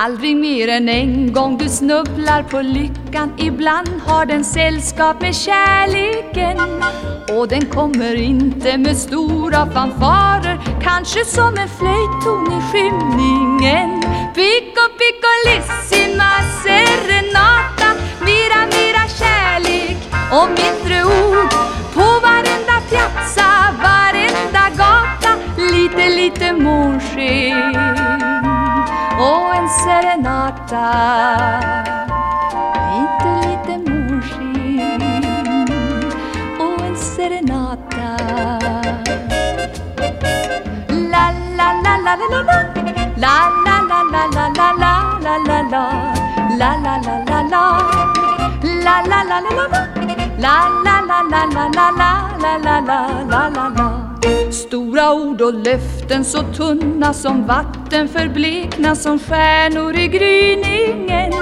Aldrig mer än en gång du snubblar på lyckan. Ibland har den sällskap med kärleken. Och den kommer inte med stora fanfarer. Kanske som en flöjtton i skymningen. Pico piccolissima serenata. Mera, mera kärlek och mindre ord. På varenda piazza, varenda gata. Lite, lite månsken en serenata Lite, lite månsken och en serenata La, la, la, la, la, la, la La, la, la, la, la, la, la, la, la La, la, la, la, la La, la, la, la, la, la La, la, la, la, la, la, la, la, la, la, la, la Stora ord och löften så tunna som vatten förblekna som stjärnor i gryningen.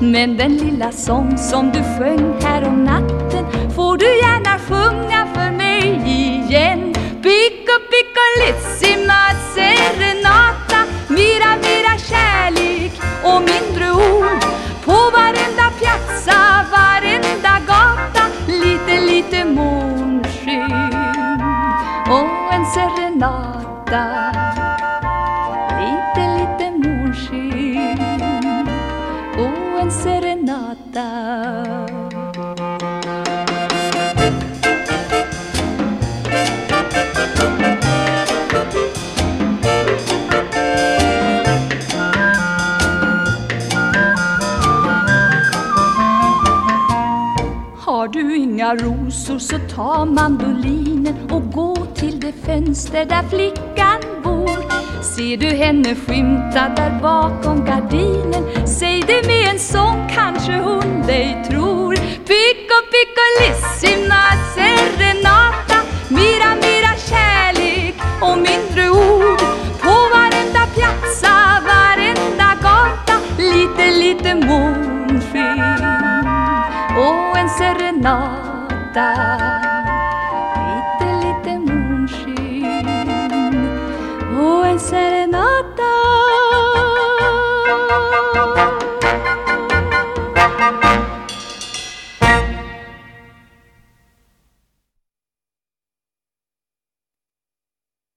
Men den lilla sång som du sjöng här om natten får du gärna sjunga för mig igen. Serenata Lite, lite månsken och en serenata. Du inga rosor så ta mandolinen och gå till det fönster där flickan bor. Ser du henne skymta där bakom gardinen Säg det med en sång kanske hon dig tror. Picco, piccolissima serenata Mera, mera kärlek och mindre ord. På varenda piazza, varenda gata Lite, lite månsken och en nada.